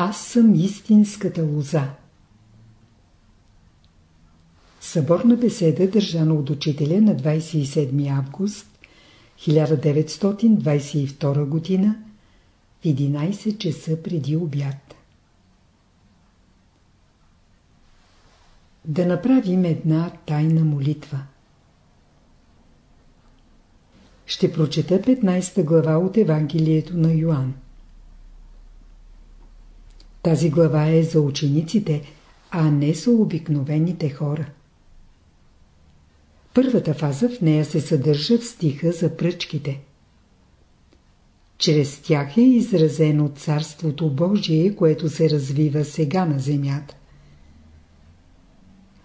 Аз съм истинската лоза. Съборна беседа, държана от учителя на 27 август 1922 г. в 11 часа преди обяд. Да направим една тайна молитва. Ще прочета 15 глава от Евангелието на Йоанн. Тази глава е за учениците, а не за обикновените хора. Първата фаза в нея се съдържа в стиха за пръчките. Чрез тях е изразено Царството Божие, което се развива сега на земята.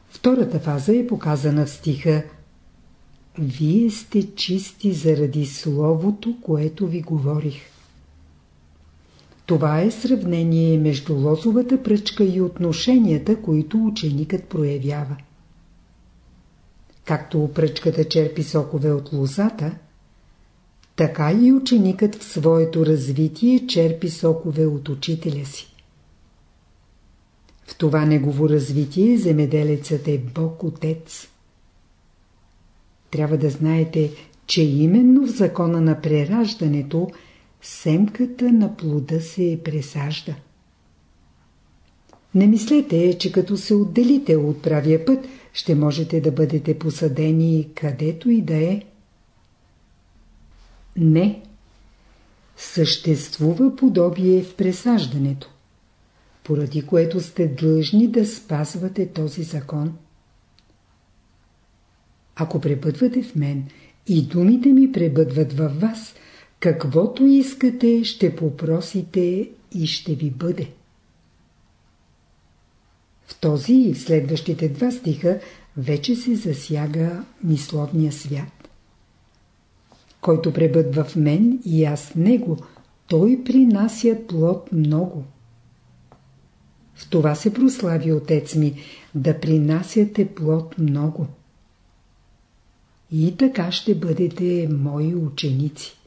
Втората фаза е показана в стиха Вие сте чисти заради Словото, което ви говорих. Това е сравнение между лозовата пръчка и отношенията, които ученикът проявява. Както пръчката черпи сокове от лозата, така и ученикът в своето развитие черпи сокове от учителя си. В това негово развитие земеделецът е Бог Отец. Трябва да знаете, че именно в закона на прераждането семката на плода се пресажда. Не мислете, че като се отделите от правия път, ще можете да бъдете посадени където и да е. Не. Съществува подобие в пресаждането, поради което сте длъжни да спазвате този закон. Ако пребъдвате в мен и думите ми пребъдват във вас, каквото искате, ще попросите и ще ви бъде. В този и следващите два стиха вече се засяга мисловния свят. Който пребъдва в мен и аз в него, той принася плод много. В това се прослави Отец ми, да принасяте плод много. И така ще бъдете мои ученици.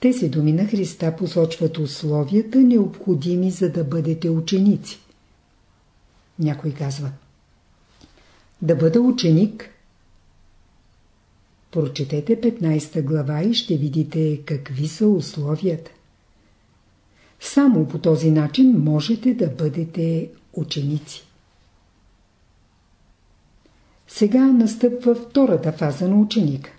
Тези думи на Христа посочват условията, необходими за да бъдете ученици. Някой казва Да бъда ученик. Прочетете 15 глава и ще видите какви са условията. Само по този начин можете да бъдете ученици. Сега настъпва втората фаза на ученика.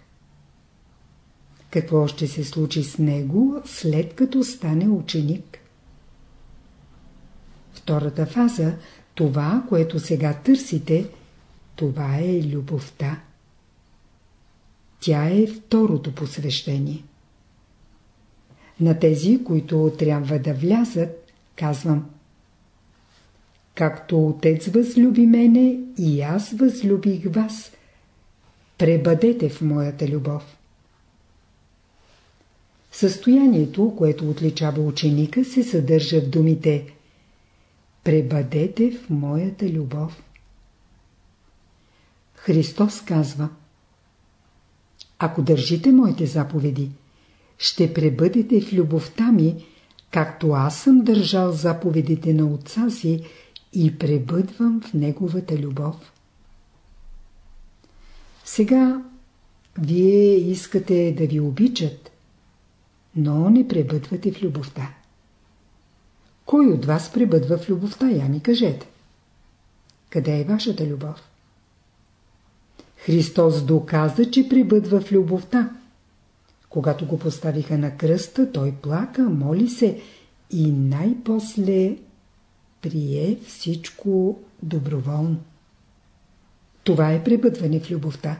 Какво ще се случи с него, след като стане ученик? Втората фаза, това, което сега търсите, това е любовта. Тя е второто посвещение. На тези, които трябва да влязат, казвам Както Отец възлюби мене, и аз възлюбих вас. Пребъдете в моята любов. Състоянието, което отличава ученика, се съдържа в думите Пребъдете в моята любов. Христос казва Ако държите моите заповеди, ще пребъдете в любовта ми, както аз съм държал заповедите на отца си и пребъдвам в неговата любов. Сега вие искате да ви обичат, но не пребъдвате в любовта. Кой от вас пребъдва в любовта, я ми кажете? Къде е вашата любов? Христос доказа, че пребъдва в любовта. Когато го поставиха на кръста, той плака, моли се и най-после прие всичко доброволно. Това е пребъдване в любовта.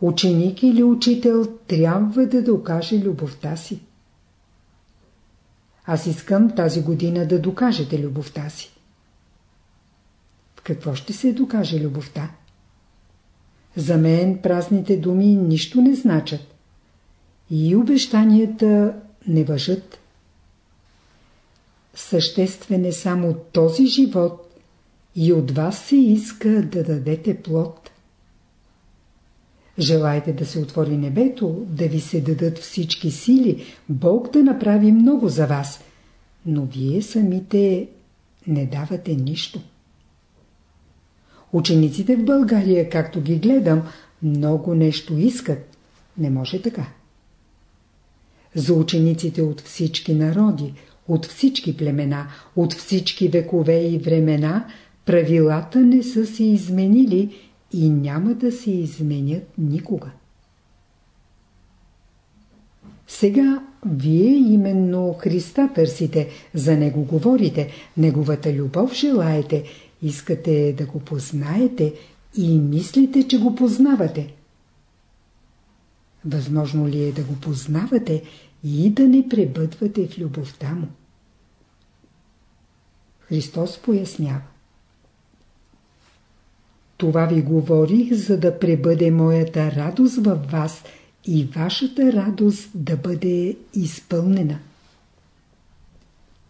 Ученик или учител трябва да докаже любовта си. Аз искам тази година да докажете любовта си. В какво ще се докаже любовта? За мен празните думи нищо не значат. И обещанията не въжат. Съществен е само този живот и от вас се иска да дадете плод. Желаете да се отвори небето, да ви се дадат всички сили, Бог да направи много за вас, но вие самите не давате нищо. Учениците в България, както ги гледам, много нещо искат. Не може така. За учениците от всички народи, от всички племена, от всички векове и времена, правилата не са се изменили и няма да се изменят никога. Сега вие именно Христа търсите, за Него говорите, Неговата любов желаете, искате да го познаете и мислите, че го познавате. Възможно ли е да го познавате и да не пребъдвате в любовта му? Христос пояснява. Това ви говорих, за да пребъде моята радост във вас и вашата радост да бъде изпълнена.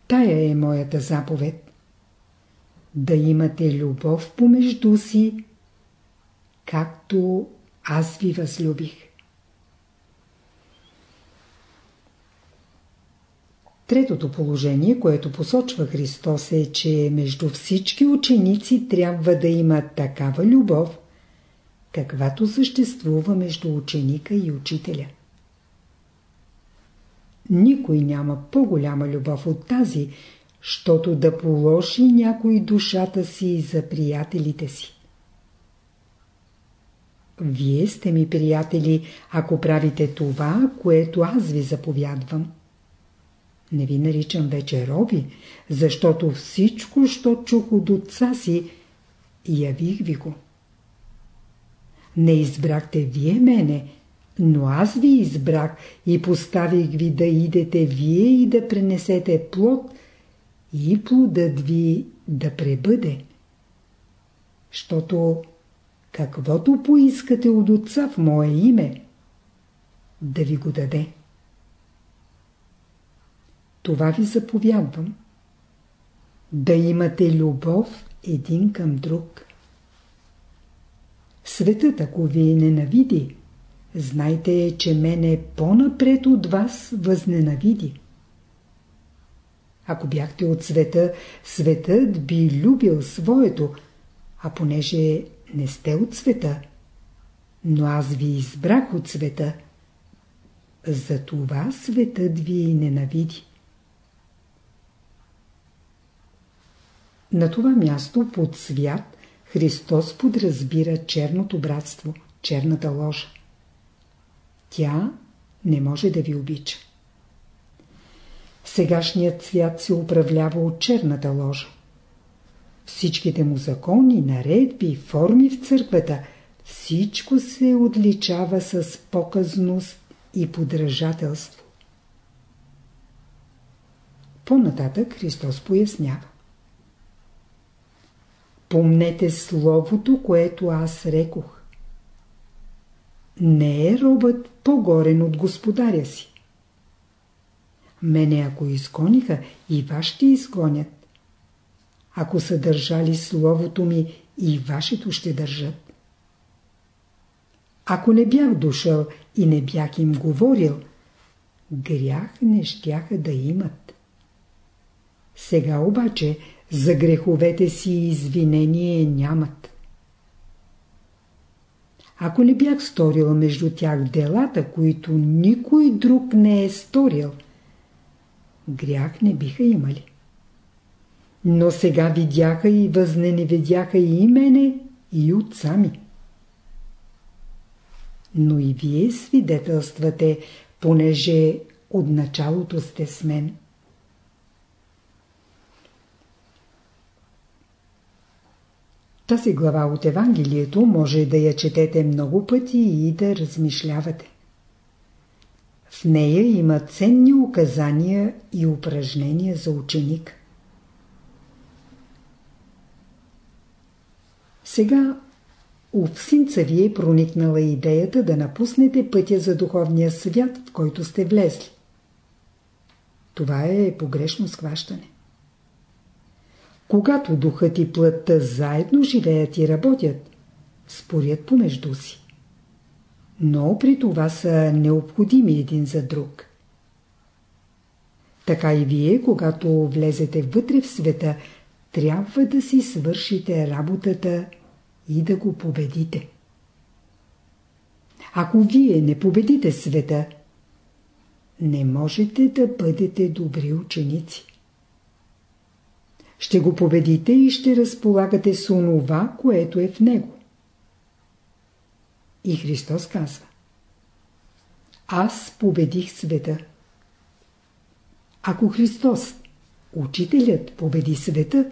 Тая е моята заповед. Да имате любов помежду си, както аз ви възлюбих. Третото положение, което посочва Христос е, че между всички ученици трябва да има такава любов, каквато съществува между ученика и учителя. Никой няма по-голяма любов от тази, щото да положи някой душата си за приятелите си. Вие сте ми приятели, ако правите това, което аз ви заповядвам. Не ви наричам вече роби, защото всичко, що чух от отца си, явих ви го. Не избрахте вие мене, но аз ви избрах и поставих ви да идете вие и да пренесете плод и плодът ви да пребъде. Щото каквото поискате от отца в мое име, да ви го даде. Това ви заповядвам. Да имате любов един към друг. Светът, ако ви ненавиди, знайте, че мене по-напред от вас възненавиди. Ако бяхте от света, светът би любил своето, а понеже не сте от света, но аз ви избрах от света, затова светът ви ненавиди. На това място под свят Христос подразбира черното братство, черната ложа. Тя не може да ви обича. Сегашният свят се управлява от черната ложа. Всичките му закони, наредби, форми в църквата, всичко се отличава с показност и подражателство. По-нататък Христос пояснява. Помнете словото, което аз рекох. Не е робът по-горен от господаря си. Мене ако изгониха, и вас ще изгонят. Ако са държали словото ми, и вашето ще държат. Ако не бях дошъл и не бях им говорил, грях не щяха да имат. Сега обаче за греховете си извинение нямат. Ако не бях сторил между тях делата, които никой друг не е сторил, грях не биха имали. Но сега видяха и възненевидяха и мене, и отца ми. Но и вие свидетелствате, понеже от началото сте с мен. Тази глава от Евангелието може да я четете много пъти и да размишлявате. В нея има ценни указания и упражнения за ученик. Сега у всинца ви е проникнала идеята да напуснете пътя за духовния свят, в който сте влезли. Това е погрешно схващане. Когато духът и плътта заедно живеят и работят, спорят помежду си. но при това са необходими един за друг. Така и вие, когато влезете вътре в света, трябва да си свършите работата и да го победите. Ако вие не победите света, не можете да бъдете добри ученици. Ще го победите и ще разполагате с онова, което е в него. И Христос казва Аз победих света. Ако Христос, учителят, победи света,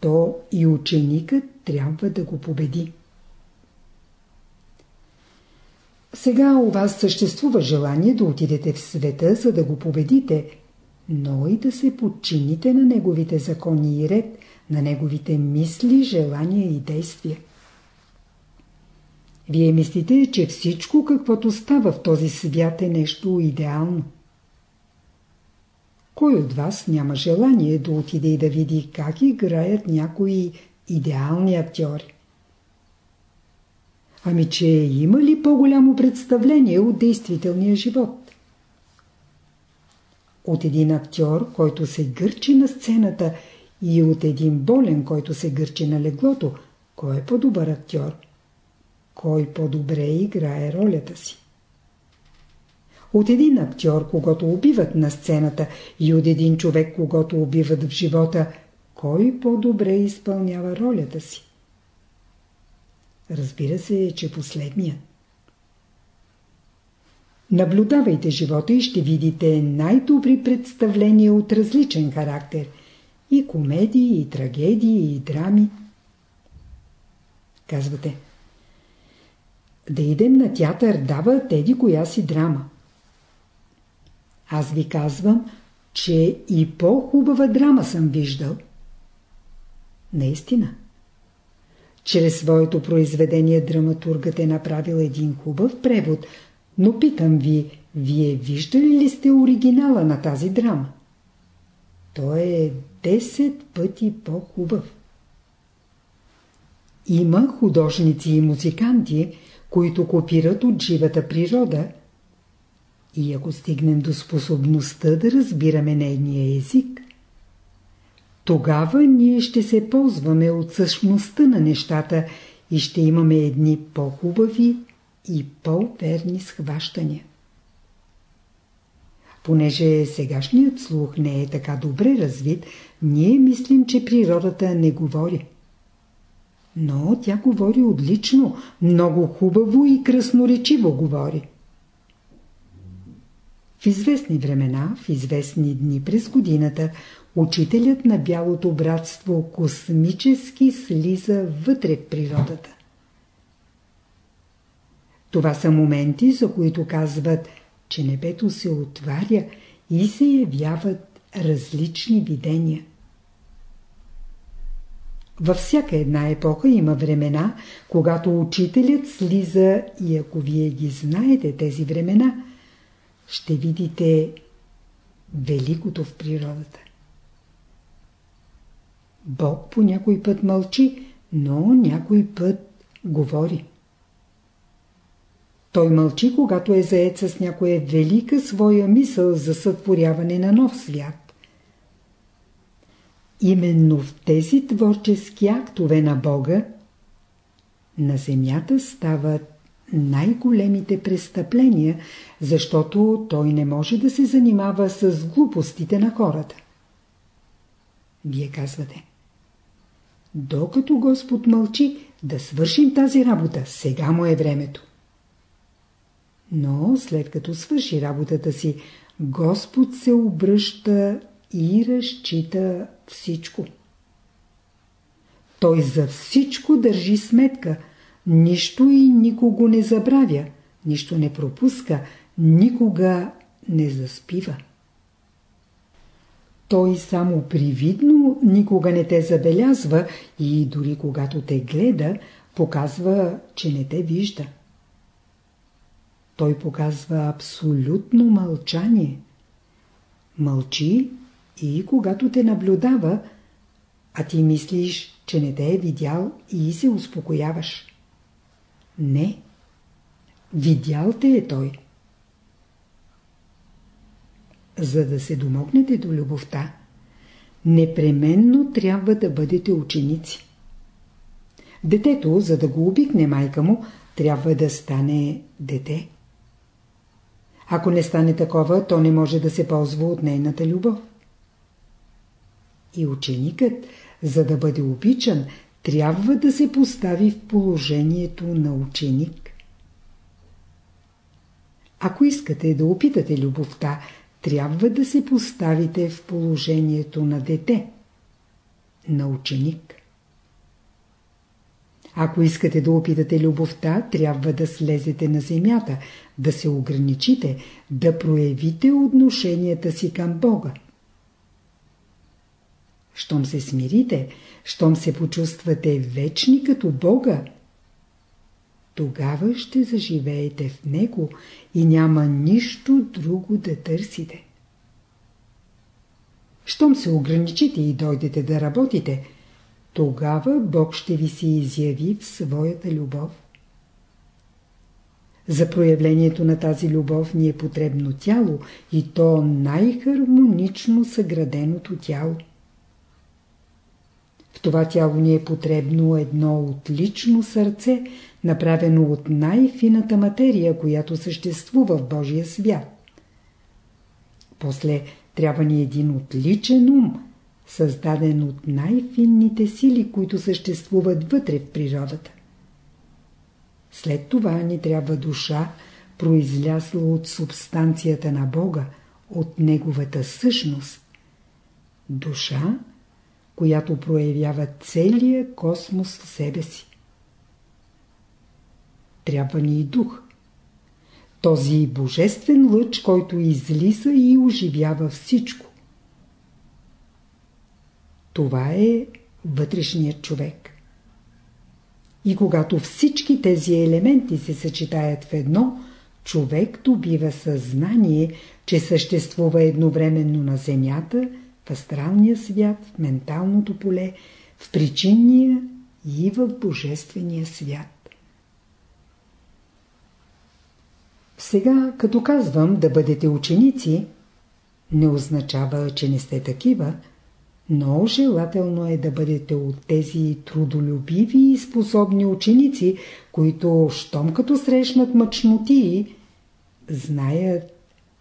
то и ученикът трябва да го победи. Сега у вас съществува желание да отидете в света, за да го победите, но и да се подчините на неговите закони и ред, на неговите мисли, желания и действия. Вие мислите, че всичко, каквото става в този свят е нещо идеално. Кой от вас няма желание да отиде и да види как играят някои идеални актьори? Ами че има ли по-голямо представление от действителния живот? От един актьор, който се гърчи на сцената и от един болен, който се гърчи на леглото, кой е по-добър актьор? Кой по-добре играе ролята си? От един актьор, когато убиват на сцената и от един човек, когато убиват в живота, кой по-добре изпълнява ролята си? Разбира се, че последния. Наблюдавайте живота и ще видите най-добри представления от различен характер. И комедии, и трагедии, и драми. Казвате. Да идем на театър, дава теди коя си драма. Аз ви казвам, че и по-хубава драма съм виждал. Наистина. Чрез своето произведение драматургът е направил един хубав превод, но питам ви, вие виждали ли сте оригинала на тази драма? Той е 10 пъти по-хубав. Има художници и музиканти, които копират от живата природа – и ако стигнем до способността да разбираме нейния език, тогава ние ще се ползваме от същността на нещата и ще имаме едни по-хубави и по-верни схващания. Понеже сегашният слух не е така добре развит, ние мислим, че природата не говори. Но тя говори отлично, много хубаво и красноречиво говори. В известни времена, в известни дни през годината, учителят на бялото братство космически слиза вътре в природата. Това са моменти, за които казват, че небето се отваря и се явяват различни видения. Във всяка една епоха има времена, когато учителят слиза и ако вие ги знаете тези времена – ще видите великото в природата. Бог по някой път мълчи, но някой път говори. Той мълчи, когато е заед с някоя велика своя мисъл за сътворяване на нов свят. Именно в тези творчески актове на Бога на земята стават най-големите престъпления, защото той не може да се занимава с глупостите на хората. Вие казвате. Докато Господ мълчи, да свършим тази работа, сега му е времето. Но след като свърши работата си, Господ се обръща и разчита всичко. Той за всичко държи сметка – Нищо и никого не забравя, нищо не пропуска, никога не заспива. Той само привидно никога не те забелязва и дори когато те гледа, показва, че не те вижда. Той показва абсолютно мълчание. Мълчи и когато те наблюдава, а ти мислиш, че не те е видял и се успокояваш. Не. Видял те е той. За да се домогнете до любовта, непременно трябва да бъдете ученици. Детето, за да го обикне майка му, трябва да стане дете. Ако не стане такова, то не може да се ползва от нейната любов. И ученикът, за да бъде обичан, трябва да се постави в положението на ученик. Ако искате да опитате любовта, трябва да се поставите в положението на дете, на ученик. Ако искате да опитате любовта, трябва да слезете на земята, да се ограничите, да проявите отношенията си към Бога. Щом се смирите, щом се почувствате вечни като Бога, тогава ще заживеете в Него и няма нищо друго да търсите. Щом се ограничите и дойдете да работите – тогава Бог ще ви се изяви в своята любов. За проявлението на тази любов ни е потребно тяло и то най-хармонично съграденото тяло. В това тяло ни е потребно едно отлично сърце, направено от най-фината материя, която съществува в Божия свят. После трябва ни един отличен ум, създаден от най-финните сили, които съществуват вътре в природата. След това ни трябва душа, произлязла от субстанцията на Бога, от Неговата същност. Душа, която проявява целия космос в себе си. Трябва ни и дух. Този божествен лъч, който излиза и оживява всичко. Това е вътрешният човек. И когато всички тези елементи се съчетаят в едно, човек добива съзнание, че съществува едновременно на Земята, в астралния свят, в менталното поле, в причинния и в божествения свят. Сега, като казвам да бъдете ученици, не означава, че не сте такива, но желателно е да бъдете от тези трудолюбиви и способни ученици, които, щом като срещнат мъчноти, знаят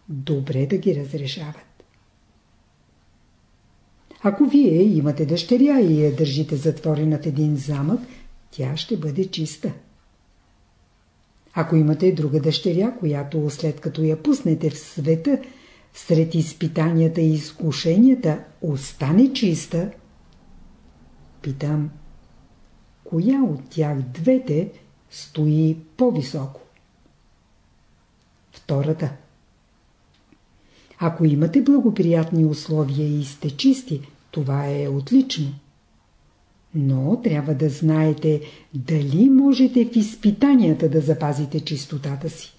добре да ги разрешават. Ако вие имате дъщеря и я държите затворена в един замък, тя ще бъде чиста. Ако имате друга дъщеря, която след като я пуснете в света, сред изпитанията и изкушенията остане чиста, питам, коя от тях двете стои по-високо? Втората. Ако имате благоприятни условия и сте чисти, това е отлично. Но трябва да знаете дали можете в изпитанията да запазите чистотата си.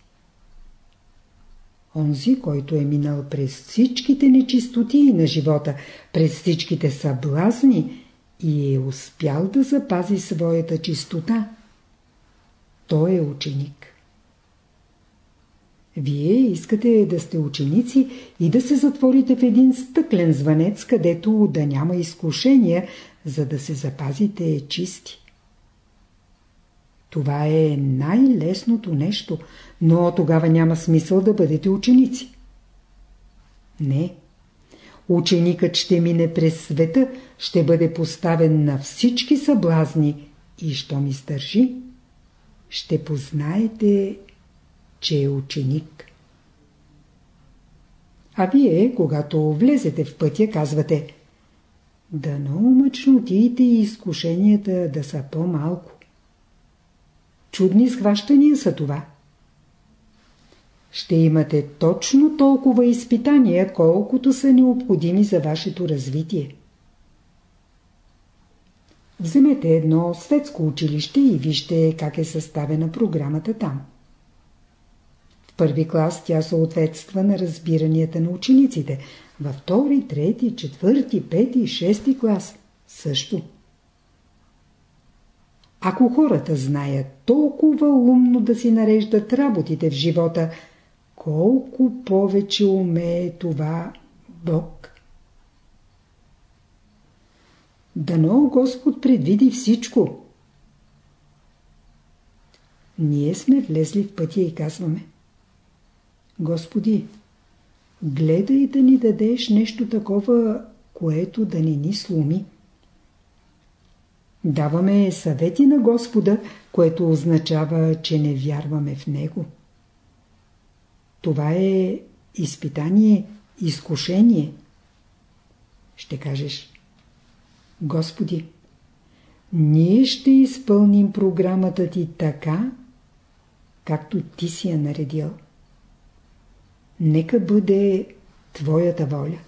Онзи, който е минал през всичките нечистотии на живота, през всичките съблазни и е успял да запази своята чистота, той е ученик. Вие искате да сте ученици и да се затворите в един стъклен звънец, където да няма изкушения, за да се запазите чисти. Това е най-лесното нещо, но тогава няма смисъл да бъдете ученици. Не. Ученикът ще мине през света, ще бъде поставен на всички съблазни и що ми стържи, ще познаете, че е ученик. А вие, когато влезете в пътя, казвате да мъчнотиите и изкушенията да са по-малко. Чудни схващания са това. Ще имате точно толкова изпитания, колкото са необходими за вашето развитие. Вземете едно светско училище и вижте как е съставена програмата там. В първи клас тя съответства на разбиранията на учениците. Във втори, трети, четвърти, пети, шести клас също. Ако хората знаят толкова умно да си нареждат работите в живота, колко повече умее това Бог. Дано Господ предвиди всичко. Ние сме влезли в пътя и казваме Господи, гледай да ни дадеш нещо такова, което да не ни сломи. Даваме съвети на Господа, което означава, че не вярваме в Него. Това е изпитание, изкушение. Ще кажеш, Господи, ние ще изпълним програмата Ти така, както Ти си я наредил. Нека бъде Твоята воля.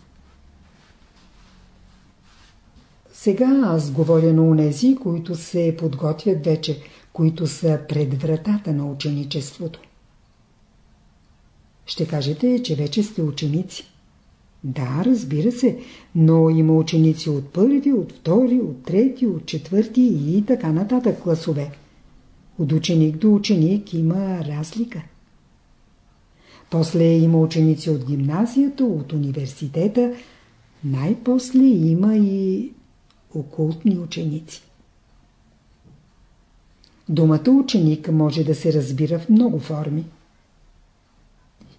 Сега аз говоря на унези, които се подготвят вече, които са пред вратата на ученичеството. Ще кажете, че вече сте ученици. Да, разбира се, но има ученици от първи, от втори, от трети, от четвърти и така нататък класове. От ученик до ученик има разлика. После има ученици от гимназията, от университета, най-после има и окултни ученици. Думата ученик може да се разбира в много форми.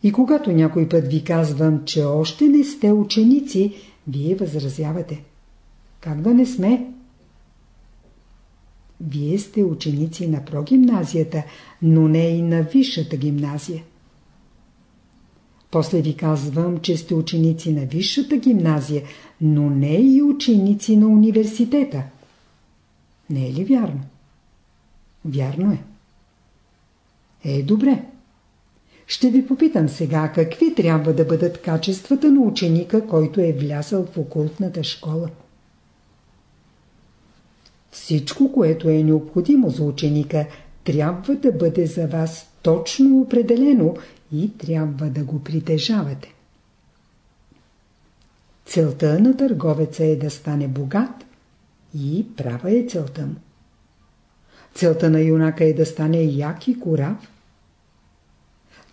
И когато някой път ви казвам, че още не сте ученици, вие възразявате. Как да не сме? Вие сте ученици на прогимназията, но не и на висшата гимназия. После ви казвам, че сте ученици на висшата гимназия, но не и ученици на университета. Не е ли вярно? Вярно е. Е, добре. Ще ви попитам сега, какви трябва да бъдат качествата на ученика, който е влязъл в окултната школа. Всичко, което е необходимо за ученика, трябва да бъде за вас точно определено и трябва да го притежавате. Целта на търговеца е да стане богат и права е целта му. Целта на юнака е да стане як и корав.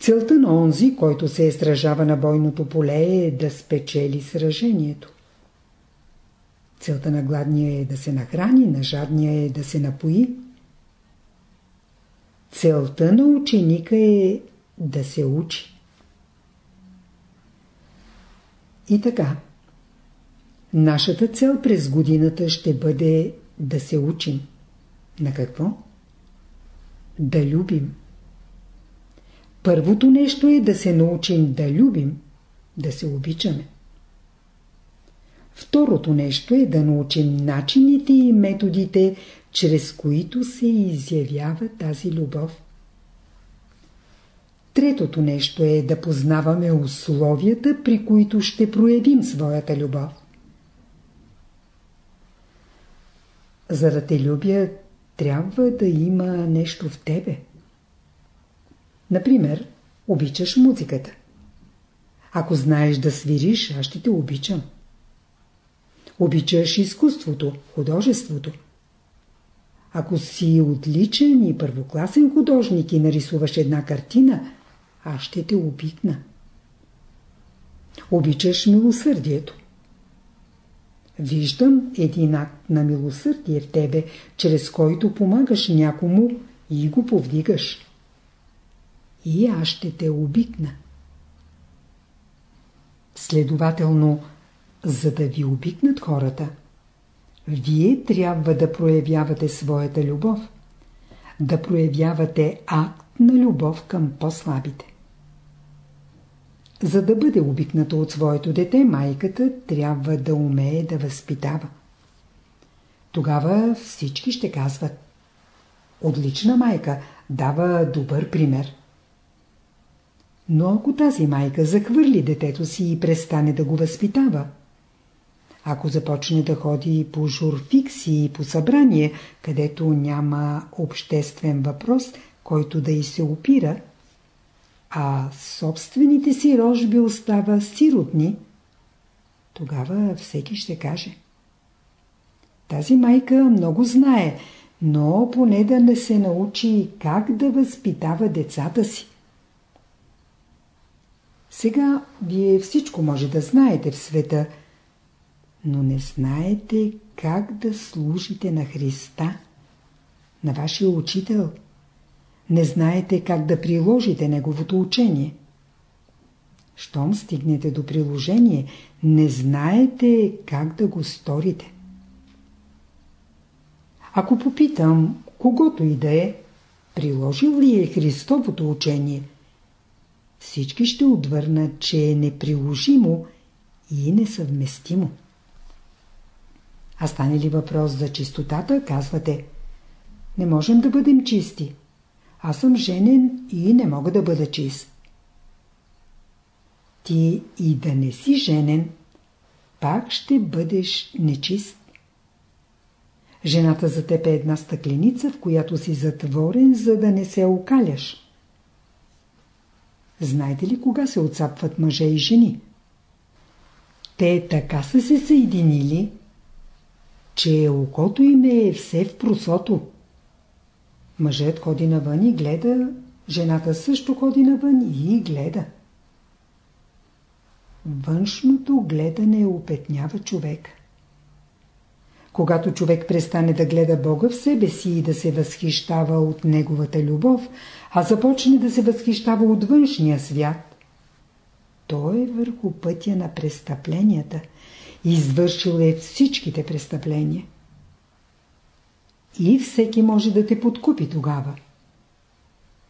Целта на онзи, който се сражава на бойното поле е да спечели сражението. Целта на гладния е да се нахрани, на жадния е да се напои. Целта на ученика е да се учи. И така, нашата цел през годината ще бъде да се учим. На какво? Да любим. Първото нещо е да се научим да любим, да се обичаме. Второто нещо е да научим начините и методите, чрез които се изявява тази любов. Третото нещо е да познаваме условията, при които ще проявим своята любов. За да те любя, трябва да има нещо в тебе. Например, обичаш музиката. Ако знаеш да свириш, аз ще те обичам. Обичаш изкуството, художеството. Ако си отличен и първокласен художник и нарисуваш една картина, аз ще те обикна. Обичаш милосърдието. Виждам един акт на милосърдие в тебе, чрез който помагаш някому и го повдигаш. И аз ще те обикна. Следователно, за да ви обикнат хората, вие трябва да проявявате своята любов, да проявявате акт на любов към по-слабите. За да бъде обикната от своето дете, майката трябва да умее да възпитава. Тогава всички ще казват Отлична майка, дава добър пример. Но ако тази майка захвърли детето си и престане да го възпитава, ако започне да ходи по журфикси и по събрание, където няма обществен въпрос, който да й се опира, а собствените си рожби остава сиротни, тогава всеки ще каже. Тази майка много знае, но поне да не се научи как да възпитава децата си. Сега вие всичко може да знаете в света, но не знаете как да служите на Христа, на вашия учител. Не знаете как да приложите Неговото учение. Щом стигнете до приложение, не знаете как да го сторите. Ако попитам, когото и да е, приложил ли е Христовото учение, всички ще отвърнат, че е неприложимо и несъвместимо. А стане ли въпрос за чистотата, казвате, не можем да бъдем чисти. Аз съм женен и не мога да бъда чист. Ти и да не си женен, пак ще бъдеш нечист. Жената за теб е една стъкленица, в която си затворен, за да не се окаляш. Знаете ли кога се отцапват мъже и жени? Те така са се съединили, че окото им е все в просото. Мъжът ходи навън и гледа, жената също ходи навън и гледа. Външното гледане опетнява човек. Когато човек престане да гледа Бога в себе си и да се възхищава от Неговата любов, а започне да се възхищава от външния свят, той е върху пътя на престъпленията. Извършил е всичките престъпления. И всеки може да те подкупи тогава.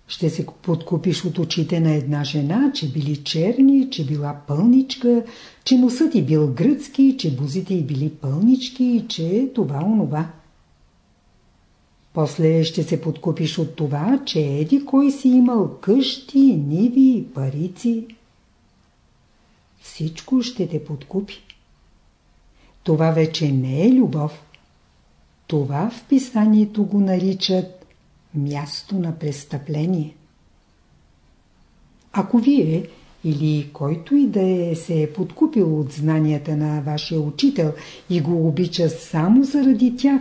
Ще се подкупиш от очите на една жена, че били черни, че била пълничка, че носът и бил гръцки, че бузите й били пълнички и че това онова. После ще се подкупиш от това, че еди кой си имал къщи, ниви, парици. Всичко ще те подкупи. Това вече не е любов. Това в писанието го наричат място на престъпление. Ако вие или който и да е се е подкупил от знанията на вашия учител и го обича само заради тях,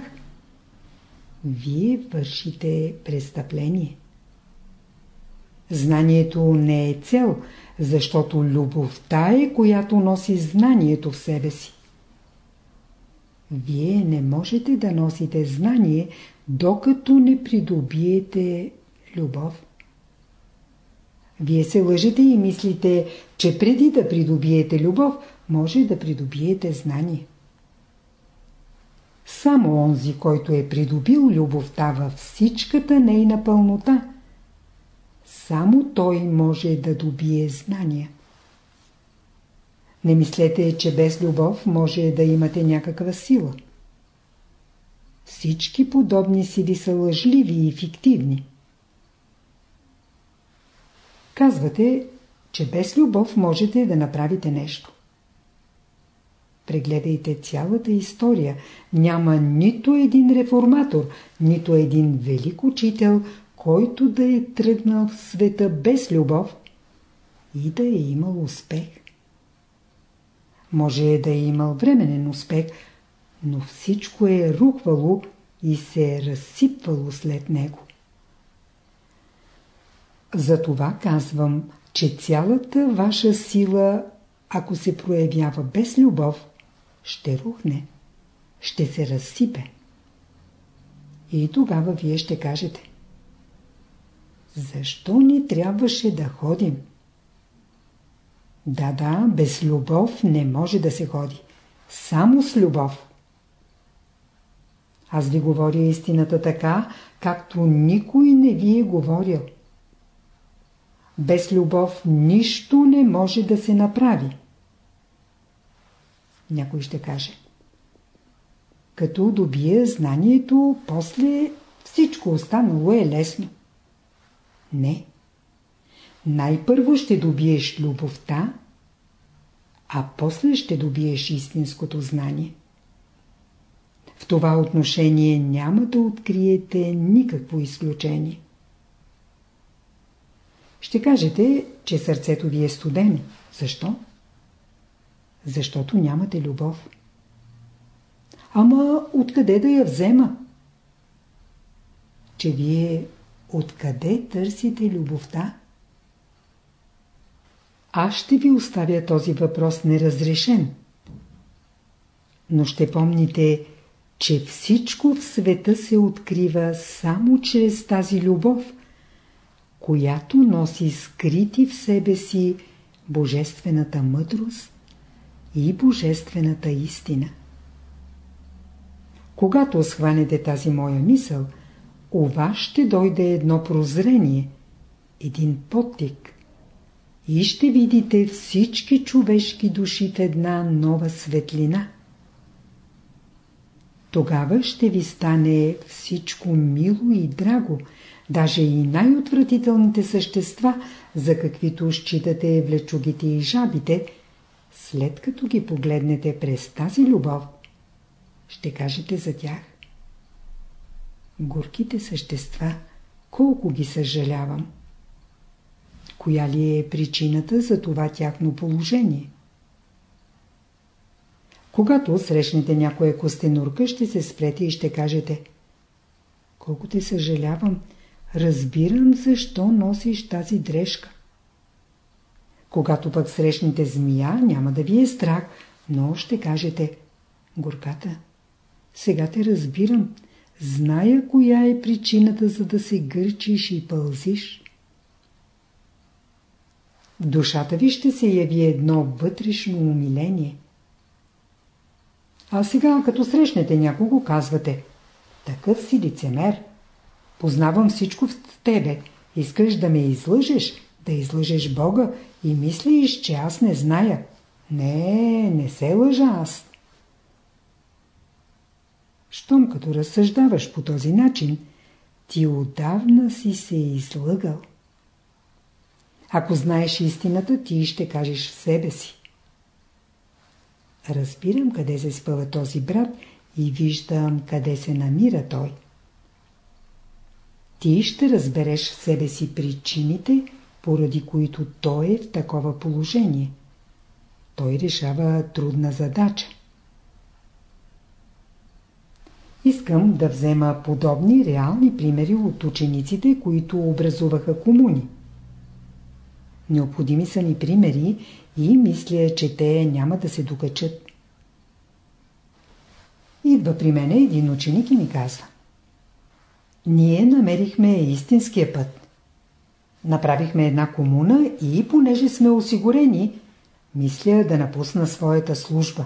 вие вършите престъпление. Знанието не е цел, защото любовта е, която носи знанието в себе си. Вие не можете да носите знание, докато не придобиете любов. Вие се лъжете и мислите, че преди да придобиете любов, може да придобиете знание. Само онзи, който е придобил любовта във всичката нейна пълнота, само той може да добие знания. Не мислете, че без любов може да имате някаква сила. Всички подобни сили са лъжливи и фиктивни. Казвате, че без любов можете да направите нещо. Прегледайте цялата история. Няма нито един реформатор, нито един велик учител, който да е тръгнал в света без любов и да е имал успех. Може да е имал временен успех, но всичко е рухвало и се е разсипвало след него. Затова казвам, че цялата ваша сила, ако се проявява без любов, ще рухне, ще се разсипе. И тогава вие ще кажете Защо ни трябваше да ходим? Да, да, без любов не може да се ходи. Само с любов. Аз ви говоря истината така, както никой не ви е говорил. Без любов нищо не може да се направи. Някой ще каже. Като добия знанието, после всичко останало е лесно. Не. Най-първо ще добиеш любовта, а после ще добиеш истинското знание. В това отношение няма да откриете никакво изключение. Ще кажете, че сърцето ви е студено. Защо? Защото нямате любов. Ама откъде да я взема? че вие откъде търсите любовта? Аз ще ви оставя този въпрос неразрешен. Но ще помните, че всичко в света се открива само чрез тази любов, която носи скрити в себе си божествената мъдрост и божествената истина. Когато схванете тази моя мисъл, у вас ще дойде едно прозрение, един потик и ще видите всички човешки души в една нова светлина. Тогава ще ви стане всичко мило и драго, даже и най-отвратителните същества, за каквито считате влечугите и жабите, след като ги погледнете през тази любов, ще кажете за тях. Горките същества, колко ги съжалявам. Коя ли е причината за това тяхно положение? Когато срещнете някоя костенурка, ще се спрете и ще кажете Колко те съжалявам, разбирам защо носиш тази дрежка. Когато пък срещнете змия, няма да ви е страх, но ще кажете Горката, сега те разбирам, зная коя е причината за да се гърчиш и пълзиш. В душата ви ще се яви едно вътрешно умиление. А сега, като срещнете някого, казвате Такъв си лицемер. Познавам всичко в тебе. Искаш да ме излъжеш, да излъжеш Бога и мислиш, че аз не зная. Не, не се лъжа аз. Щом като разсъждаваш по този начин, ти отдавна си се излъгал. Ако знаеш истината, ти ще кажеш в себе си. Разбирам къде се спъва този брат и виждам къде се намира той. Ти ще разбереш в себе си причините, поради които той е в такова положение. Той решава трудна задача. Искам да взема подобни реални примери от учениците, които образуваха комуни. Необходими са ми примери и мисля, че те няма да се докачат. Идва при мене един ученик и ми казва. Ние намерихме истинския път. Направихме една комуна и понеже сме осигурени, мисля да напусна своята служба.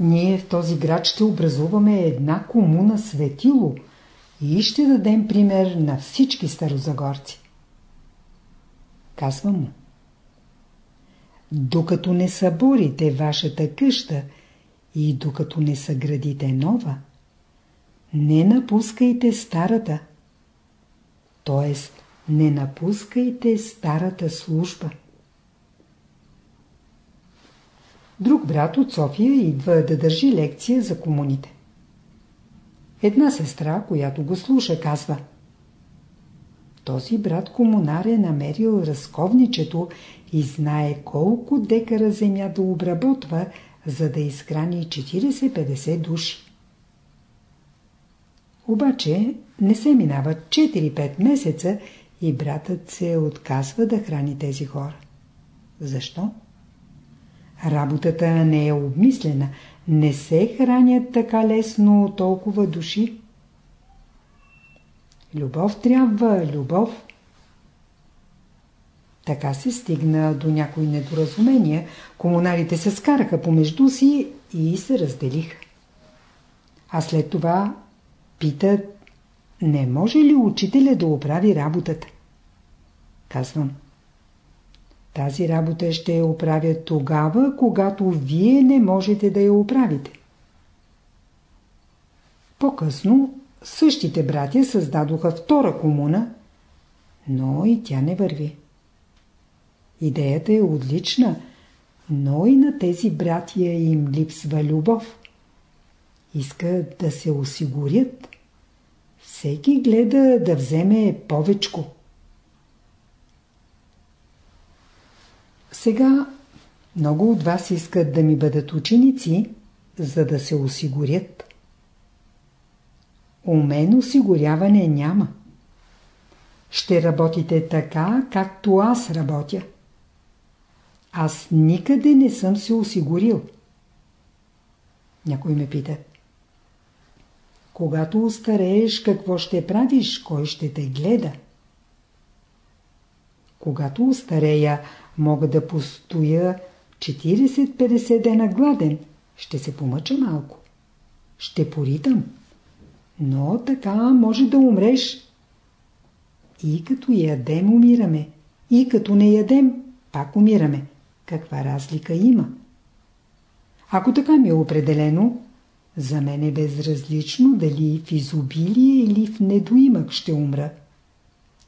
Ние в този град ще образуваме една комуна светило и ще дадем пример на всички старозагорци. Казвам му. Докато не съборите вашата къща и докато не съградите нова, не напускайте старата. т.е. не напускайте старата служба. Друг брат от София идва да държи лекция за комуните. Една сестра, която го слуша, казва Този брат комунар е намерил разковничето и знае колко декара земя да обработва, за да изхрани 40-50 души. Обаче не се минава 4-5 месеца и братът се отказва да храни тези хора. Защо? Работата не е обмислена, не се хранят така лесно толкова души. Любов трябва, любов. Така се стигна до някои недоразумения. Комунарите се скараха помежду си и се разделиха. А след това питат, не може ли учителя да оправи работата? Казвам, тази работа ще я оправя тогава, когато вие не можете да я оправите. По-късно същите братя създадоха втора комуна, но и тя не върви. Идеята е отлична, но и на тези братия им липсва любов. Искат да се осигурят. Всеки гледа да вземе повечко. Сега много от вас искат да ми бъдат ученици, за да се осигурят. У мен осигуряване няма. Ще работите така, както аз работя. Аз никъде не съм се осигурил. Някой ме пита. Когато устарееш, какво ще правиш? Кой ще те гледа? Когато устарея, мога да постоя 40-50 дена гладен. Ще се помъча малко. Ще поритам. Но така може да умреш. И като ядем, умираме. И като не ядем, пак умираме. Каква разлика има? Ако така ми е определено, за мен е безразлично дали в изобилие или в недоимък ще умра.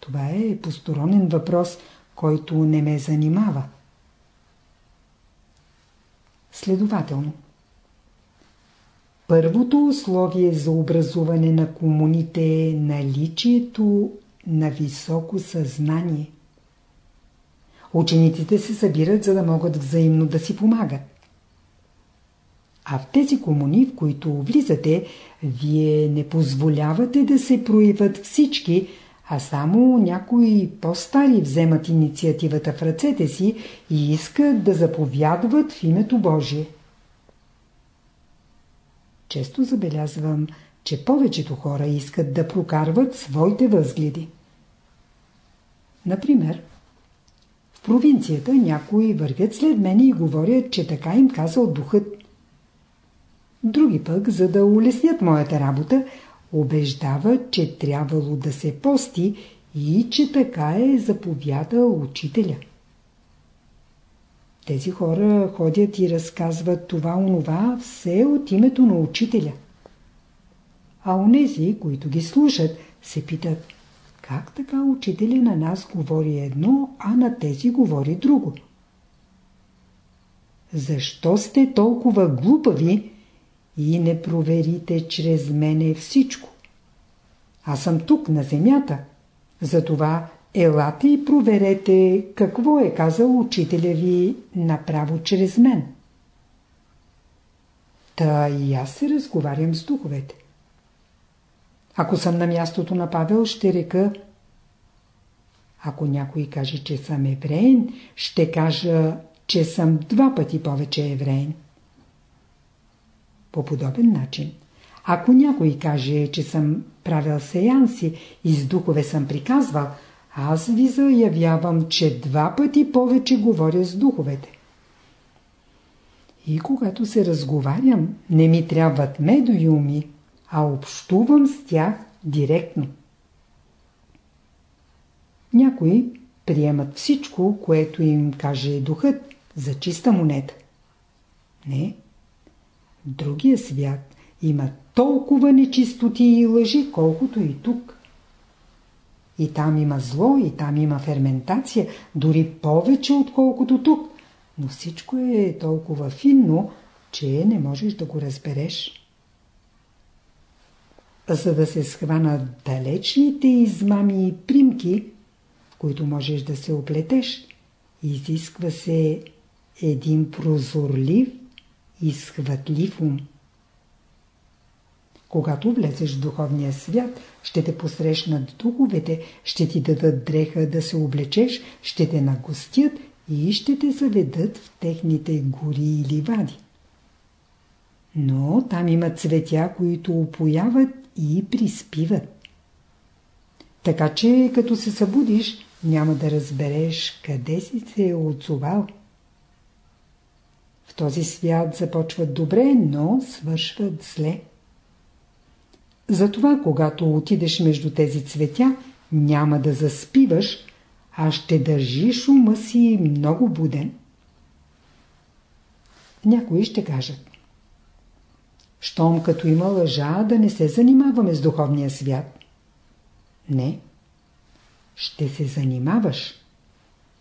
Това е посторонен въпрос, който не ме занимава. Следователно. Първото условие за образуване на комуните е наличието на високо съзнание. Учениците се събират, за да могат взаимно да си помагат. А в тези комуни, в които влизате, вие не позволявате да се проявят всички, а само някои по-стари вземат инициативата в ръцете си и искат да заповядват в името Божие. Често забелязвам, че повечето хора искат да прокарват своите възгледи. Например, в провинцията някои вървят след мен и говорят, че така им казал духът. Други пък, за да улеснят моята работа, убеждават, че трябвало да се пости и че така е заповядал учителя. Тези хора ходят и разказват това-онова все от името на учителя. А онези, които ги слушат, се питат, как така учителя на нас говори едно, а на тези говори друго? Защо сте толкова глупави и не проверите чрез мене всичко? Аз съм тук на земята, затова елате и проверете какво е казал учителя ви направо чрез мен. Та и аз се разговарям с духовете. Ако съм на мястото на Павел, ще река Ако някой каже, че съм евреин, ще кажа, че съм два пъти повече евреин. По подобен начин, ако някой каже, че съм правил сеянси и с духове съм приказвал, аз ви заявявам, че два пъти повече говоря с духовете. И когато се разговарям, не ми трябват медо и уми, а общувам с тях директно. Някои приемат всичко, което им каже духът, за чиста монета. Не. Другия свят има толкова нечистоти и лъжи, колкото и тук. И там има зло, и там има ферментация, дори повече отколкото тук. Но всичко е толкова финно, че не можеш да го разбереш. За да се схванат далечните измами и примки, в които можеш да се оплетеш, изисква се един прозорлив и схватлив ум. Когато влезеш в духовния свят, ще те посрещнат духовете, ще ти дадат дреха да се облечеш, ще те нагостят и ще те заведат в техните гори или вади. Но там има цветя, които опояват и приспиват. Така че, като се събудиш, няма да разбереш къде си се е отзовал. В този свят започват добре, но свършват зле. Затова, когато отидеш между тези цветя, няма да заспиваш, а ще държиш ума си много буден. Някои ще кажат. Щом като има лъжа, да не се занимаваме с духовния свят. Не. Ще се занимаваш.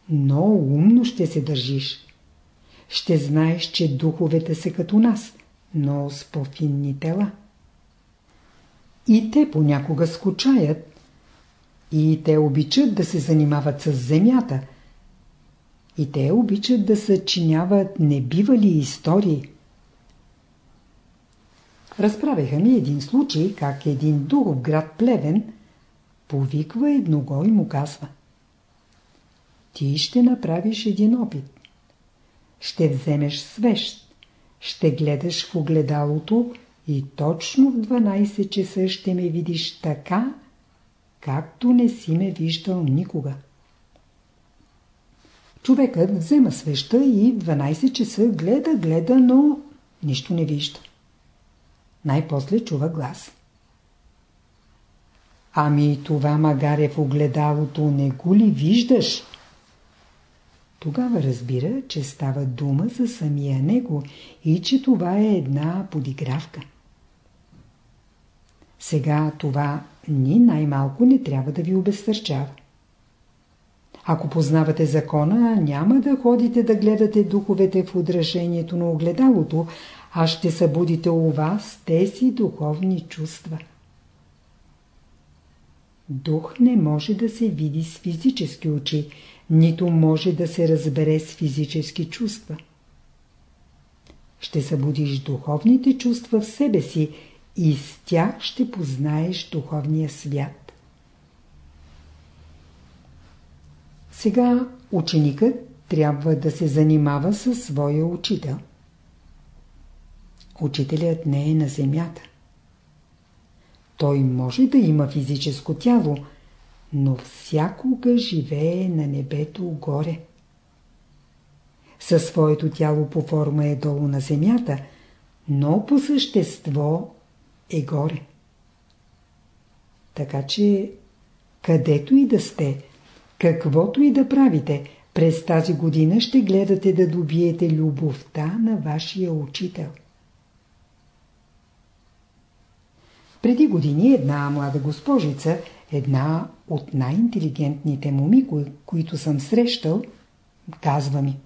Но умно ще се държиш. Ще знаеш, че духовете са като нас, но с по-финни тела. И те понякога скучаят. И те обичат да се занимават с земята. И те обичат да съчиняват небивали истории. Разправяха ми един случай, как един дух в град Плевен повиква едного и му казва Ти ще направиш един опит. Ще вземеш свещ, ще гледаш в огледалото и точно в 12 часа ще ме видиш така, както не си ме виждал никога. Човекът взема свеща и в 12 часа гледа, гледа, но нищо не вижда. Най-после чува глас. Ами това магаре в огледалото не го ли виждаш? Тогава разбира, че става дума за самия него и че това е една подигравка. Сега това ни най-малко не трябва да ви обезсърчава. Ако познавате закона, няма да ходите да гледате духовете в отражението на огледалото, а ще събудите у вас тези духовни чувства. Дух не може да се види с физически очи, нито може да се разбере с физически чувства. Ще събудиш духовните чувства в себе си и с тях ще познаеш духовния свят. Сега ученикът трябва да се занимава със своя учител. Учителят не е на земята. Той може да има физическо тяло, но всякога живее на небето горе. Със своето тяло по форма е долу на земята, но по същество е горе. Така че, където и да сте, каквото и да правите, през тази година ще гледате да добиете любовта на вашия учител. Преди години една млада госпожица, една от най-интелигентните моми, кои, които съм срещал, казва ми.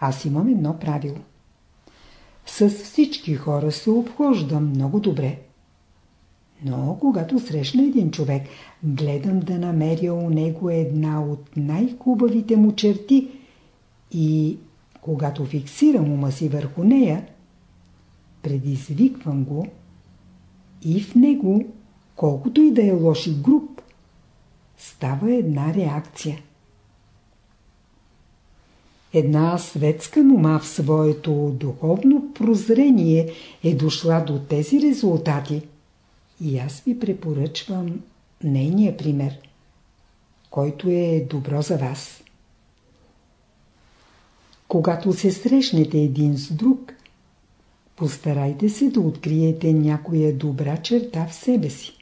Аз имам едно правило. С всички хора се обхождам много добре. Но когато срещна един човек, гледам да намеря у него една от най-хубавите му черти и когато фиксирам ума си върху нея, предизвиквам го и в него, колкото и да е лош и груб, става една реакция. Една светска мома в своето духовно прозрение е дошла до тези резултати и аз ви препоръчвам нейния пример, който е добро за вас. Когато се срещнете един с друг, постарайте се да откриете някоя добра черта в себе си.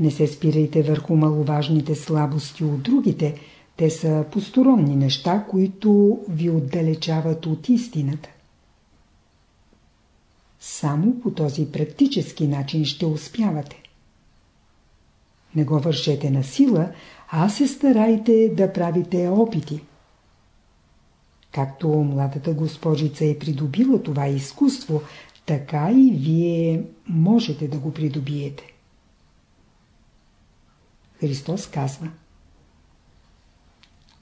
Не се спирайте върху маловажните слабости от другите, те са посторонни неща, които ви отдалечават от истината. Само по този практически начин ще успявате. Не го вършете на сила, а се старайте да правите опити. Както младата госпожица е придобила това изкуство, така и вие можете да го придобиете. Христос казва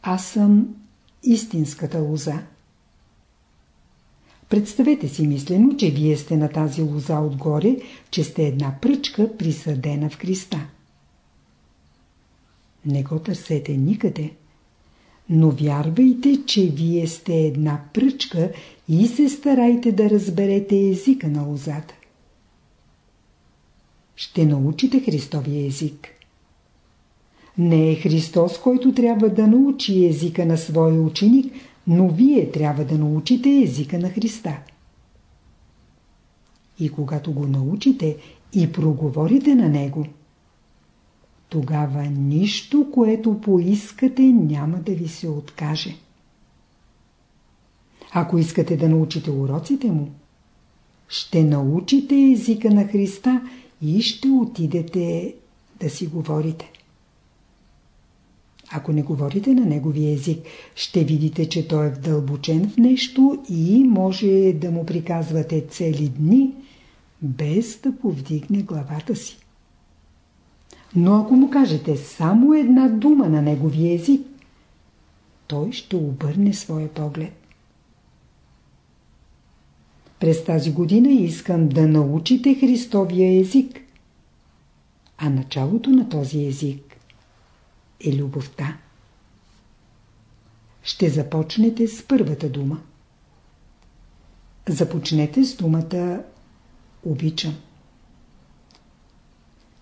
Аз съм истинската лоза. Представете си мислено, че вие сте на тази лоза отгоре, че сте една пръчка присъдена в Христа. Не го търсете никъде, но вярвайте, че вие сте една пръчка и се старайте да разберете езика на лозата. Ще научите Христовия език. Не е Христос, който трябва да научи езика на своя ученик, но вие трябва да научите езика на Христа. И когато го научите и проговорите на него, тогава нищо, което поискате, няма да ви се откаже. Ако искате да научите уроците му, ще научите езика на Христа и ще отидете да си говорите. Ако не говорите на неговия език, ще видите, че той е вдълбочен в нещо и може да му приказвате цели дни, без да повдигне главата си. Но ако му кажете само една дума на неговия език, той ще обърне своя поглед. през тази година искам да научите Христовия език. А началото на този език е любовта. Ще започнете с първата дума. Започнете с думата обичам.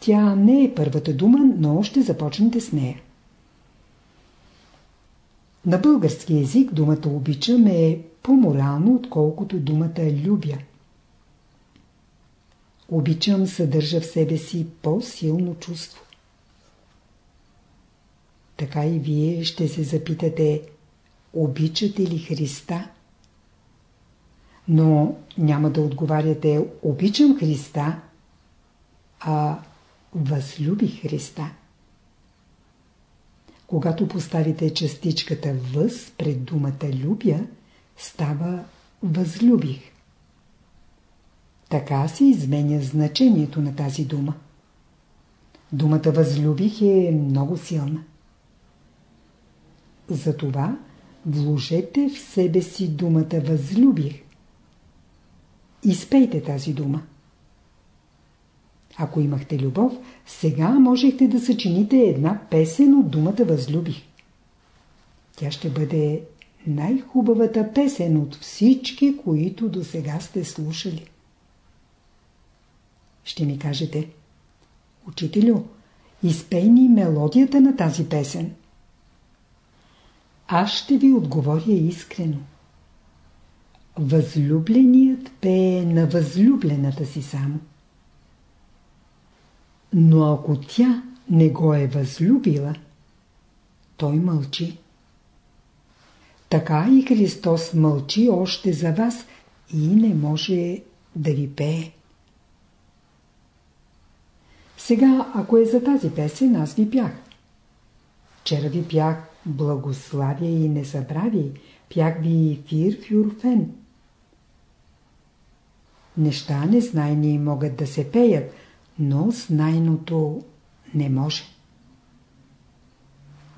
Тя не е първата дума, но ще започнете с нея. На български язик думата обичам е по-морално, отколкото думата любя. Обичам съдържа в себе си по-силно чувство. Така и вие ще се запитате, обичате ли Христа? Но няма да отговаряте, обичам Христа, а възлюбих Христа. Когато поставите частичката въз пред думата любя, става възлюбих. Така се изменя значението на тази дума. Думата възлюбих е много силна. Затова вложете в себе си думата възлюбих. Изпейте тази дума. Ако имахте любов, сега можехте да съчините една песен от думата възлюбих. Тя ще бъде най-хубавата песен от всички, които до сега сте слушали. Ще ми кажете, учителю, изпей ни мелодията на тази песен. Аз ще ви отговоря искрено. Възлюбленият пее на възлюблената си само. Но ако тя не го е възлюбила, той мълчи. Така и Христос мълчи още за вас и не може да ви пее. Сега, ако е за тази песен, аз ви пях. Вчера ви пях Благославя и не забрави, пях ви Фир Фюрфен. Неща незнайни могат да се пеят, но знайното не може.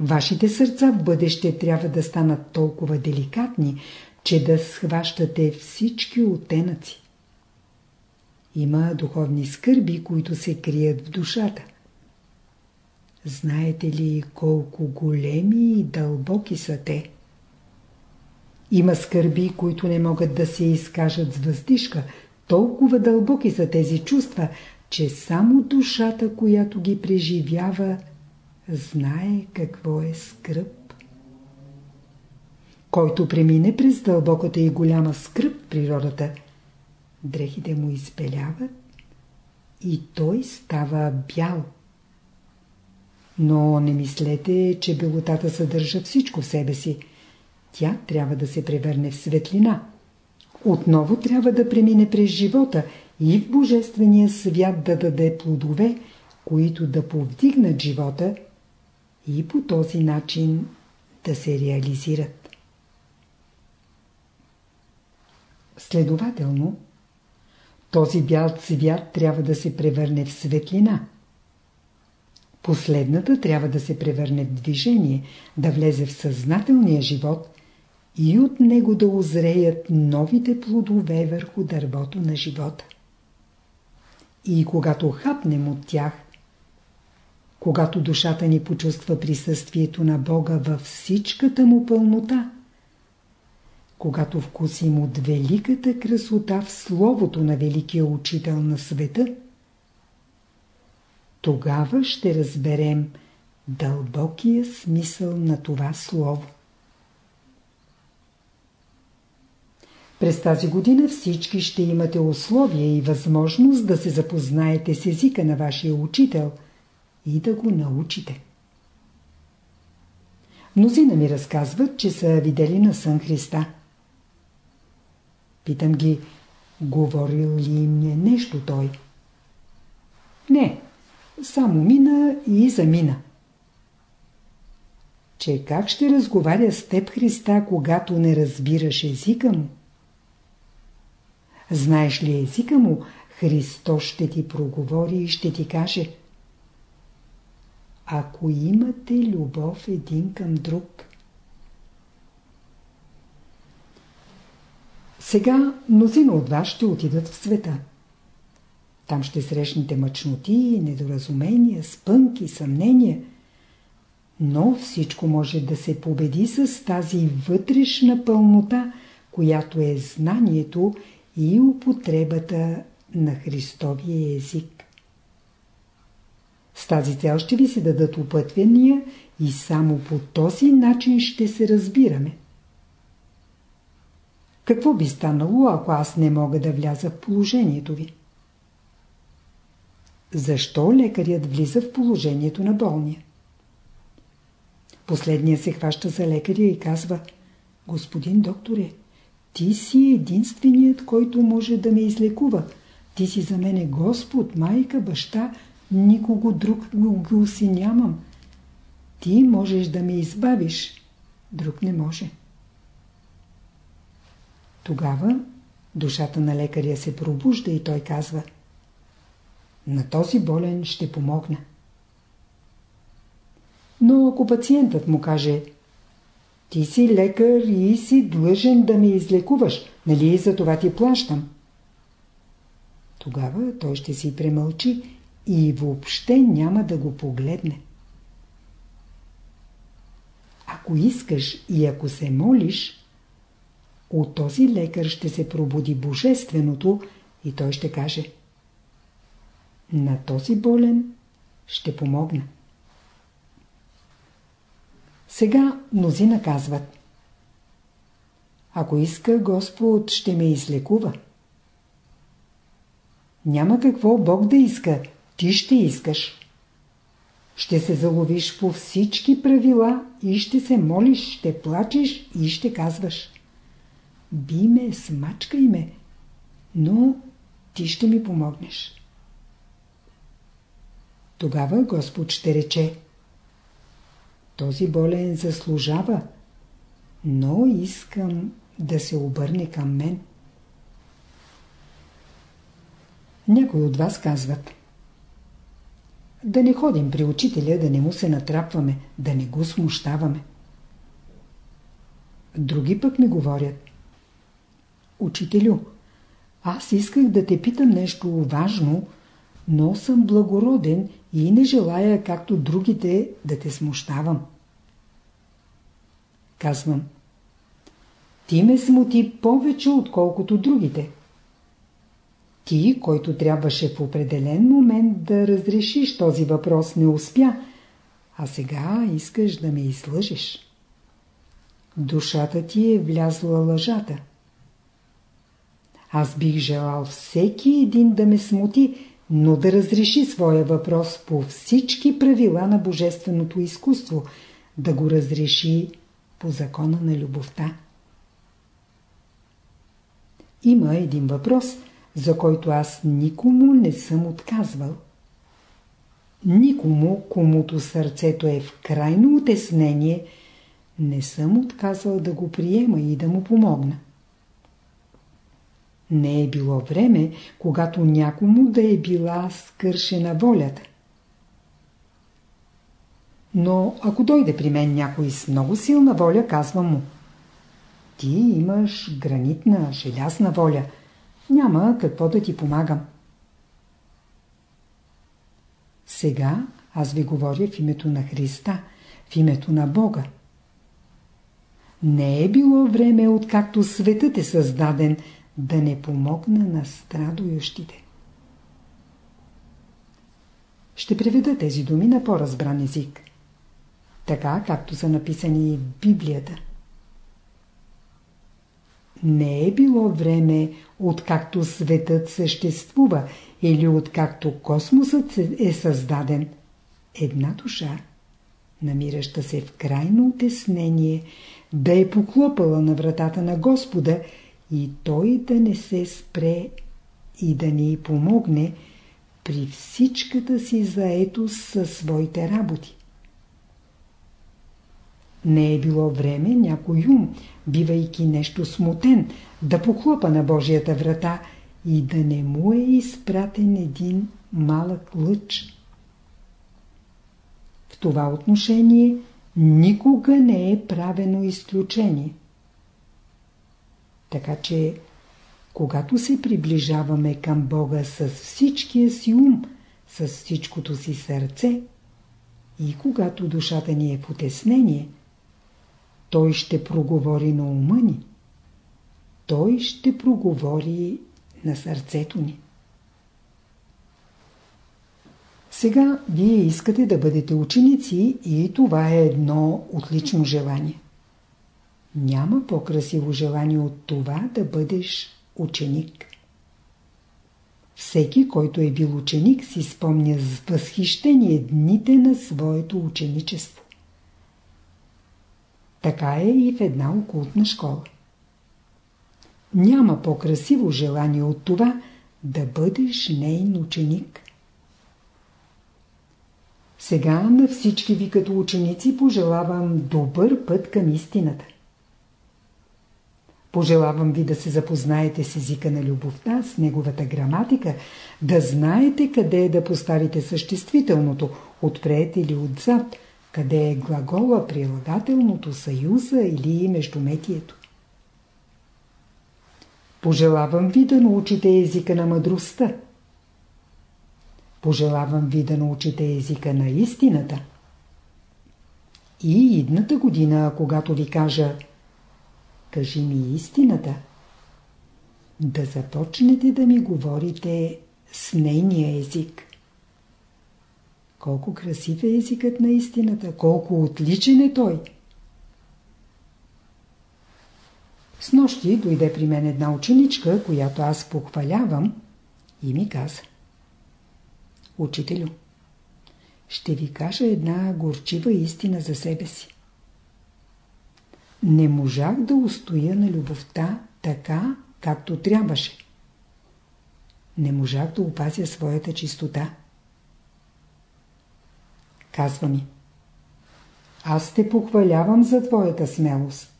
Вашите сърца в бъдеще трябва да станат толкова деликатни, че да схващате всички оттенъци. Има духовни скърби, които се крият в душата. Знаете ли колко големи и дълбоки са те? Има скърби, които не могат да се изкажат с въздишка. Толкова дълбоки са тези чувства, че само душата, която ги преживява, знае какво е скръп. Който премине през дълбоката и голяма скръп природата, дрехите му изпеляват и той става бял. Но не мислете, че белотата съдържа всичко в себе си. Тя трябва да се превърне в светлина. Отново трябва да премине през живота и в Божествения свят да даде плодове, които да повдигнат живота и по този начин да се реализират. Следователно, този бял цвят трябва да се превърне в светлина. Последната трябва да се превърне в движение, да влезе в съзнателния живот и от него да озреят новите плодове върху дървото на живота. И когато хапнем от тях, когато душата ни почувства присъствието на Бога във всичката му пълнота, когато вкусим от великата красота в Словото на Великия Учител на света, тогава ще разберем дълбокия смисъл на това Слово. През тази година всички ще имате условия и възможност да се запознаете с езика на вашия учител и да го научите. Мнозина ми разказват, че са видели на сън Христа. Питам ги, говорил ли им е нещо той? Не, само мина и замина. Че как ще разговаря с теб Христа, когато не разбираш езика му? Знаеш ли езика му, Христос ще ти проговори и ще ти каже Ако имате любов един към друг. Сега мнозина от вас ще отидат в света. Там ще срещнете мъчноти, недоразумения, спънки, съмнения. Но всичко може да се победи с тази вътрешна пълнота, която е знанието и употребата на Христовия език. С тази цел ще ви се дадат опътвания и само по този начин ще се разбираме. Какво би станало, ако аз не мога да вляза в положението ви? Защо лекарят влиза в положението на болния? Последният се хваща за лекаря и казва Господин докторе, ти си единственият, който може да ме излекува. Ти си за мене Господ, майка, баща, никого друг го си нямам. Ти можеш да ме избавиш, друг не може. Тогава душата на лекаря се пробужда и той казва На този болен ще помогна. Но ако пациентът му каже Ти си лекар и си длъжен да ме излекуваш, нали за това ти плащам? Тогава той ще си премълчи и въобще няма да го погледне. Ако искаш и ако се молиш, от този лекар ще се пробуди Божественото и той ще каже На този болен ще помогна. Сега мнозина казват Ако иска Господ ще ме излекува. Няма какво Бог да иска, ти ще искаш. Ще се заловиш по всички правила и ще се молиш, ще плачеш и ще казваш Би ме, смачкай ме, но ти ще ми помогнеш. Тогава Господ ще рече Този болен заслужава, но искам да се обърне към мен. Някой от вас казват Да не ходим при учителя, да не му се натрапваме, да не го смущаваме. Други пък ми говорят Учителю, аз исках да те питам нещо важно, но съм благороден и не желая, както другите, да те смущавам. Казвам, ти ме смути повече, отколкото другите. Ти, който трябваше в определен момент да разрешиш този въпрос, не успя, а сега искаш да ме излъжеш. Душата ти е влязла лъжата. Аз бих желал всеки един да ме смути, но да разреши своя въпрос по всички правила на божественото изкуство, да го разреши по закона на любовта. Има един въпрос, за който аз никому не съм отказвал. Никому, комуто сърцето е в крайно утеснение, не съм отказал да го приема и да му помогна. Не е било време, когато някому да е била скършена волята. Но ако дойде при мен някой с много силна воля, казвам му Ти имаш гранитна, желязна воля. Няма какво да ти помагам. Сега аз ви говоря в името на Христа, в името на Бога. Не е било време, откакто светът е създаден, да не помогна на страдующите. Ще преведа тези думи на по-разбран език. Така, както са написани в Библията. Не е било време, откакто светът съществува или откакто космосът е създаден. Една душа, намираща се в крайно отеснение, да е поклопала на вратата на Господа и той да не се спре и да ни помогне при всичката си заетост със своите работи. Не е било време някой ум, бивайки нещо смутен, да похлопа на Божията врата и да не му е изпратен един малък лъч. В това отношение никога не е правено изключение. Така че Когато се приближаваме към Бога с всичкия си ум, с всичкото си сърце и когато душата ни е потеснение, той ще проговори на ума ни. Той ще проговори на сърцето ни. Сега вие искате да бъдете ученици и това е едно отлично желание. Няма по-красиво желание от това да бъдеш ученик. Всеки, който е бил ученик, си спомня с възхищение дните на своето ученичество. Така е и в една окултна школа. Няма по-красиво желание от това да бъдеш нейн ученик. Сега на всички ви като ученици пожелавам добър път към истината. Пожелавам ви да се запознаете с езика на любовта, с неговата граматика, да знаете къде е да поставите съществителното, отпред или отзад, къде е глагола, прилагателното, съюза или междуметието. Пожелавам ви да научите езика на мъдростта. Пожелавам ви да научите езика на истината. И идната година, когато ви кажа кажи ми истината, да започнете да ми говорите с нейния език. Колко красив е езикът на истината, колко отличен е той. С нощи дойде при мен една ученичка, която аз похвалявам и ми каза. Учителю, ще ви кажа една горчива истина за себе си. Не можах да устоя на любовта така, както трябваше. Не можах да опазя своята чистота. Казва ми. Аз те похвалявам за твоята смелост.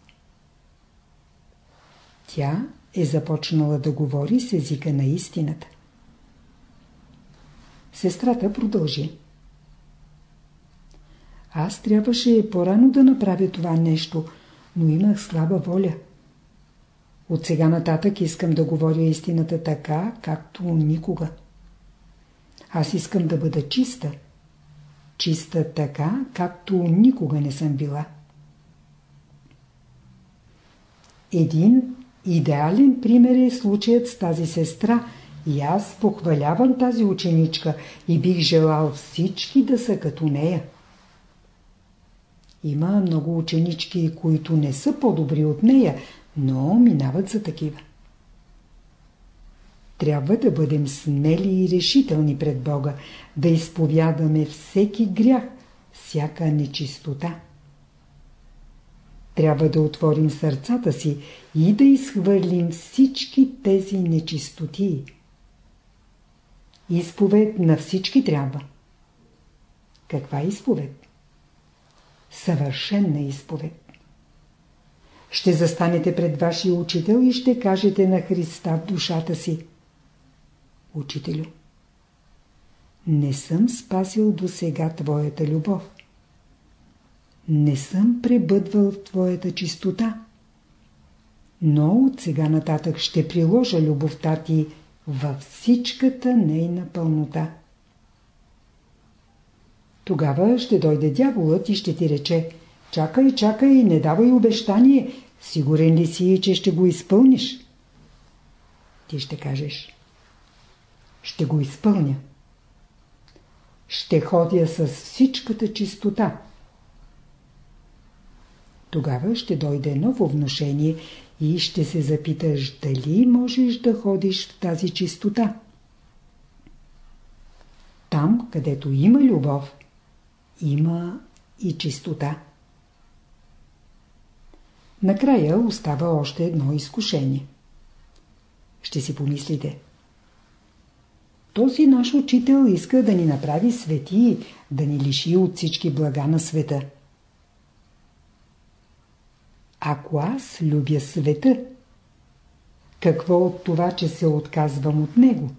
Тя е започнала да говори с езика на истината. Сестрата продължи. Аз трябваше по-рано да направя това нещо, но имах слаба воля. От сега нататък искам да говоря истината така, както никога. Аз искам да бъда чиста. Чиста така, както никога не съм била. Един идеален пример е случаят с тази сестра и аз похвалявам тази ученичка и бих желал всички да са като нея. Има много ученички, които не са по-добри от нея, но минават за такива. Трябва да бъдем смели и решителни пред Бога, да изповядаме всеки грях, всяка нечистота. Трябва да отворим сърцата си и да изхвърлим всички тези нечистоти. Изповед на всички трябва. Каква изповед? Съвършенна изповед. Ще застанете пред вашия учител и ще кажете на Христа в душата си. Учителю, не съм спасил до сега Твоята любов. Не съм пребъдвал в Твоята чистота. Но от сега нататък ще приложа любовта Ти във всичката нейна пълнота. Тогава ще дойде дяволът и ще ти рече Чакай, чакай, не давай обещание. Сигурен ли си, че ще го изпълниш? Ти ще кажеш Ще го изпълня. Ще ходя с всичката чистота. Тогава ще дойде ново вношение и ще се запиташ дали можеш да ходиш в тази чистота. Там, където има любов, има и чистота. Накрая остава още едно изкушение. Ще си помислите. Този наш учител иска да ни направи свети, да ни лиши от всички блага на света. Ако аз любя света, какво от това, че се отказвам от него?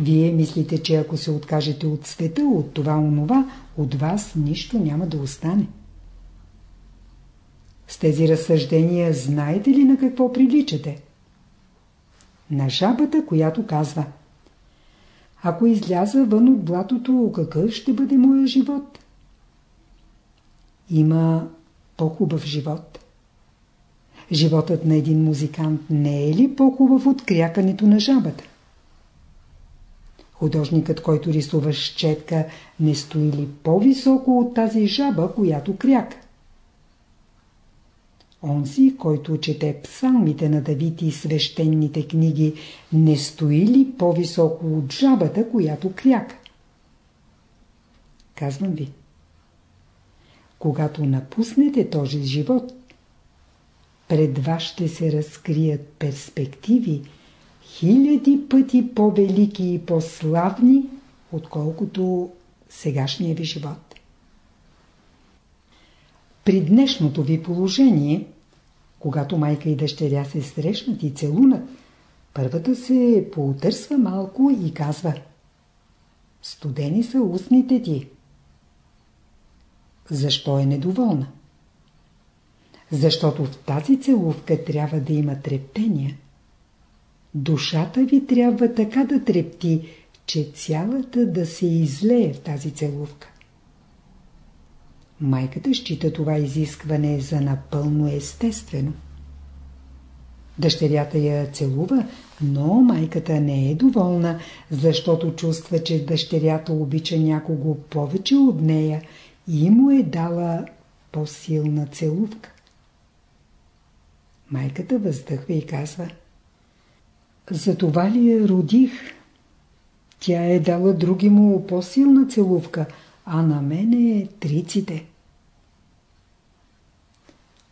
Вие мислите, че ако се откажете от света, от това онова, от вас нищо няма да остане. С тези разсъждения знаете ли на какво приличате? на жабата, която казва Ако изляза вън от блатото, какъв ще бъде моя живот? Има по-хубав живот. Животът на един музикант не е ли по-хубав от крякането на жабата? Художникът, който рисува с четка, не стои ли по-високо от тази жаба, която кряка? Онзи, който чете псалмите на Давид и свещените книги, не стои ли по-високо от жабата, която кряка? Казвам ви. Когато напуснете този живот, пред вас ще се разкрият перспективи, хиляди пъти по-велики и по-славни, отколкото сегашния ви живот. При днешното ви положение, когато майка и дъщеря се срещнат и целунат, първата се поутърсва малко и казва Студени са устните ти. Защо е недоволна? Защото в тази целувка трябва да има трептения. Душата ви трябва така да трепти, че цялата да се излее в тази целувка. Майката счита това изискване за напълно естествено. Дъщерята я целува, но майката не е доволна, защото чувства, че дъщерята обича някого повече от нея и му е дала по-силна целувка. Майката въздъхва и казва За това ли я родих? Тя е дала други му по-силна целувка, а на мене триците.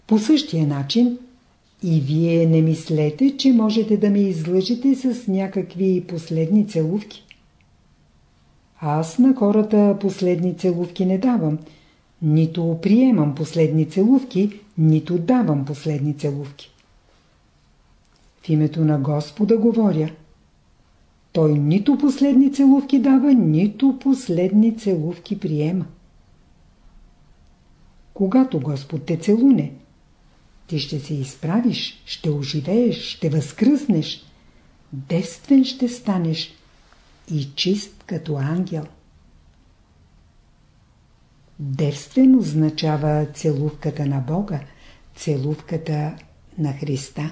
По същия начин и вие не мислете, че можете да ме излъжете с някакви последни целувки. Аз на хората последни целувки не давам. Нито приемам последни целувки, нито давам последни целувки. В името на Господа говоря. Той нито последни целувки дава, нито последни целувки приема. Когато Господ те целуне, ти ще се изправиш, ще оживееш, ще възкръснеш, действен ще станеш и чист като ангел. Девствен означава целувката на Бога, целувката на Христа.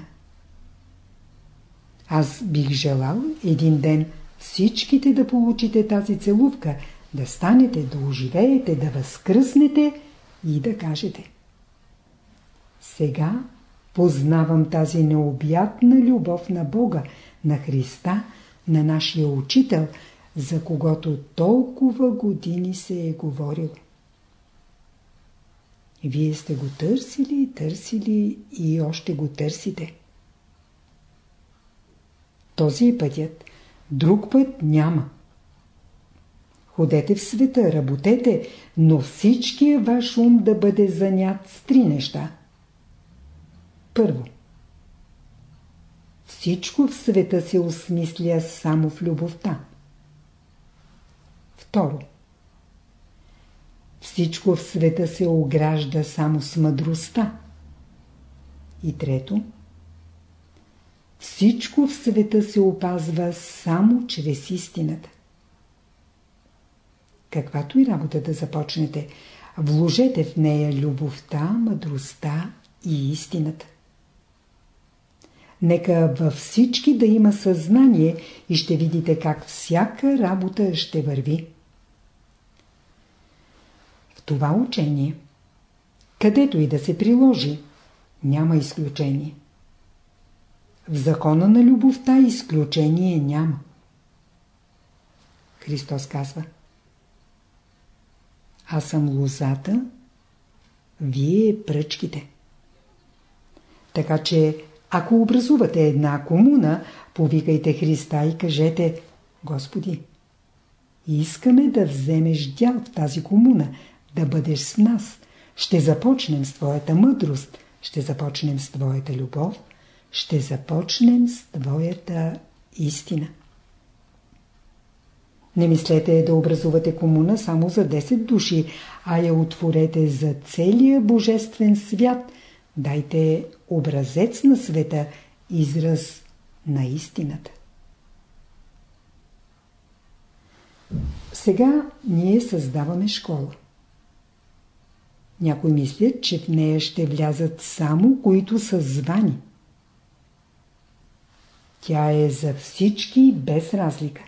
Аз бих желал един ден всичките да получите тази целувка, да станете, да оживеете, да възкръснете и да кажете Сега познавам тази необятна любов на Бога, на Христа, на нашия учител, за когото толкова години се е говорил. Вие сте го търсили, търсили и още го търсите. Този е пътят. Друг път няма. Ходете в света, работете, но всичкият ваш ум да бъде занят с три неща. Първо. Всичко в света се осмисля само в любовта. Второ. Всичко в света се огражда само с мъдростта. И трето. Всичко в света се опазва само чрез истината. Каквато и работа да започнете, вложете в нея любовта, мъдростта и истината. Нека във всички да има съзнание и ще видите как всяка работа ще върви. В това учение, където и да се приложи, няма изключение. В закона на любовта изключение няма. Христос казва Аз съм лозата, вие пръчките. Така че, ако образувате една комуна, повикайте Христа и кажете Господи, искаме да вземеш дял в тази комуна, да бъдеш с нас. Ще започнем с Твоята мъдрост, ще започнем с Твоята любов, ще започнем с Твоята истина. Не мислете да образувате комуна само за 10 души, а я отворете за целия божествен свят. Дайте образец на света, израз на истината. Сега ние създаваме школа. Някои мислят, че в нея ще влязат само, които са звани. Тя е за всички без разлика.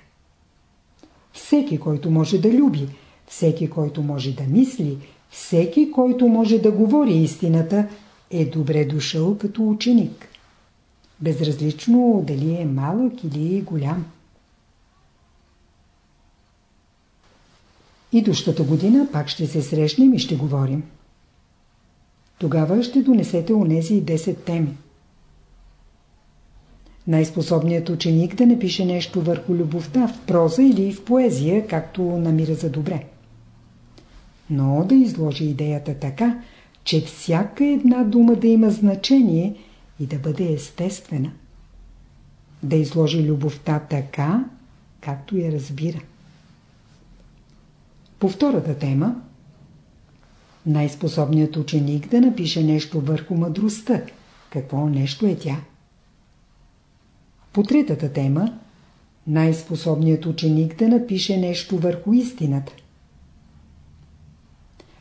Всеки, който може да люби, всеки, който може да мисли, всеки, който може да говори истината, е добре дошъл като ученик. Безразлично дали е малък или голям. Идущата година пак ще се срещнем и ще говорим. Тогава ще донесете онези 10 теми. Най-способният ученик да напише нещо върху любовта в проза или в поезия, както намира за добре. Но да изложи идеята така, че всяка една дума да има значение и да бъде естествена. Да изложи любовта така, както я разбира. По втората тема най-способният ученик да напише нещо върху мъдростта. Какво нещо е тя? По третата тема най-способният ученик да напише нещо върху истината.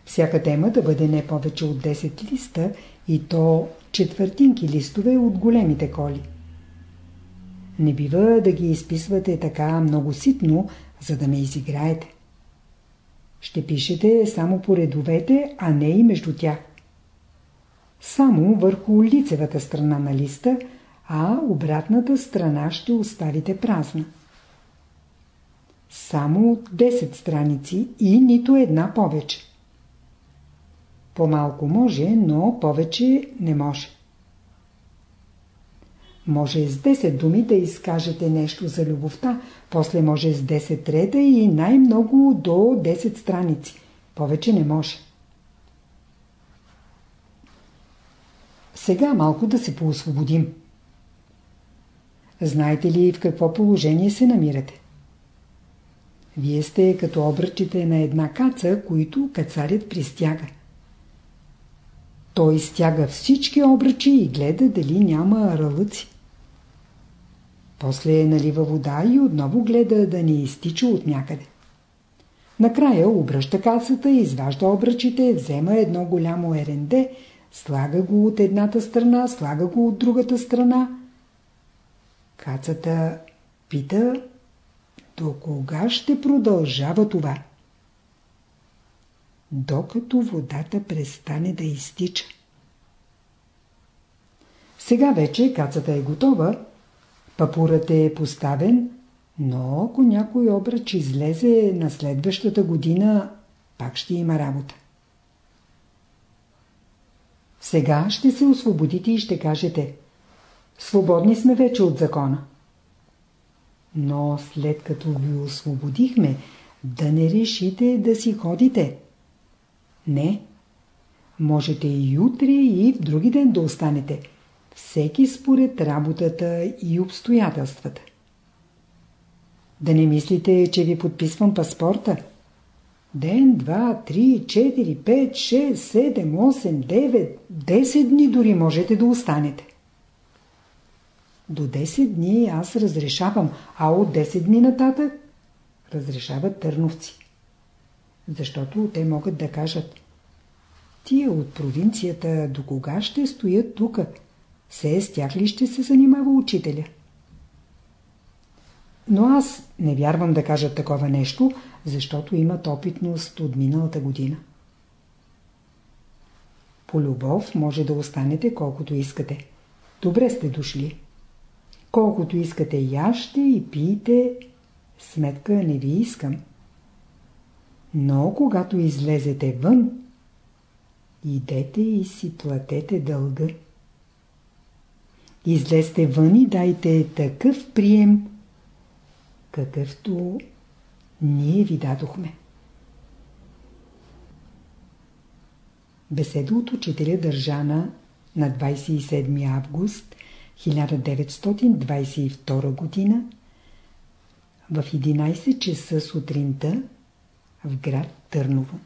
Всяка тема да бъде не повече от 10 листа и то четвъртинки листове от големите коли. Не бива да ги изписвате така много ситно, за да ме изиграете. Ще пишете само по редовете, а не и между тях. Само върху лицевата страна на листа, а обратната страна ще оставите празна. Само 10 страници и нито една повече. По-малко може, но повече не може. Може с 10 думи да изкажете нещо за любовта, после може с 10 реда и най-много до 10 страници. Повече не може. Сега малко да се поосвободим. Знаете ли в какво положение се намирате? Вие сте като обръчите на една каца, които кацарят пристяга. Той стяга всички обръчи и гледа дали няма рълъци. После налива вода и отново гледа да не изтича от някъде. Накрая обръща кацата, изважда обръчите, взема едно голямо еренде, слага го от едната страна, слага го от другата страна. Кацата пита до кога ще продължава това? Докато водата престане да изтича. Сега вече кацата е готова, Папурът е поставен, но ако някой обръч излезе на следващата година, пак ще има работа. Сега ще се освободите и ще кажете Свободни сме вече от закона. Но след като ви освободихме, да не решите да си ходите. Не. Можете и утре, и в други ден да останете – всеки според работата и обстоятелствата. Да не мислите, че ви подписвам паспорта. Ден, два, три, четири, пет, шест, седем, осем, девет, десет дни дори можете да останете. До 10 дни аз разрешавам, а от 10 дни нататък разрешават търновци. Защото те могат да кажат Тия от провинцията до кога ще стоят тука? Се с тях ли ще се занимава учителя? Но аз не вярвам да кажа такова нещо, защото имат опитност от миналата година. По любов може да останете колкото искате. Добре сте дошли. Колкото искате яще и пийте, сметка не ви искам. Но когато излезете вън, идете и си платете дълга. Излезте вън и дайте такъв прием, какъвто ние ви дадохме. Беседа от учителя държана на 27 август 1922 г. в 11 часа сутринта в град Търново.